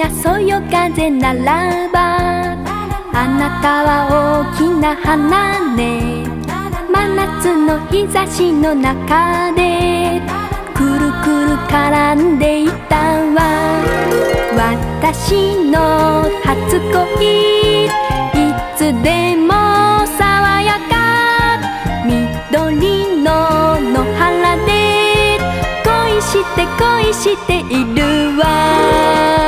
がそよ風ならばあなたは大きな花ね。真夏の日差しの中でくるくる絡んでいたわ。私の初恋いつでも爽やか。緑の野原で恋して恋しているわ。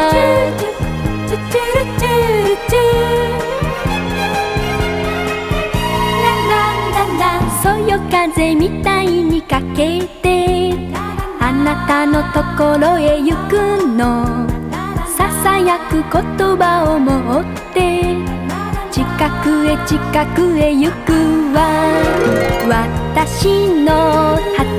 風みたいにかけてあなたのところへ行くのささやく言葉を持って近くへ近くへ行くわ私の初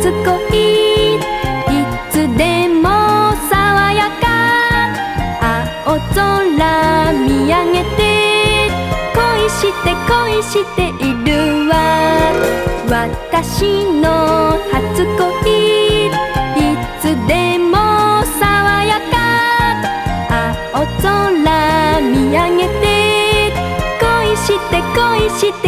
て恋して恋しているわ。私の初恋。いつでも爽やか。青空見上げて恋して恋して